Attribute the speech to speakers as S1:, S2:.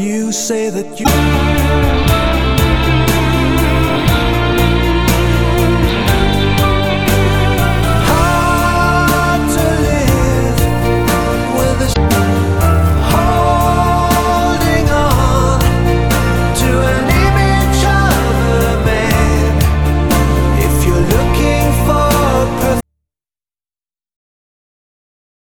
S1: You say that you.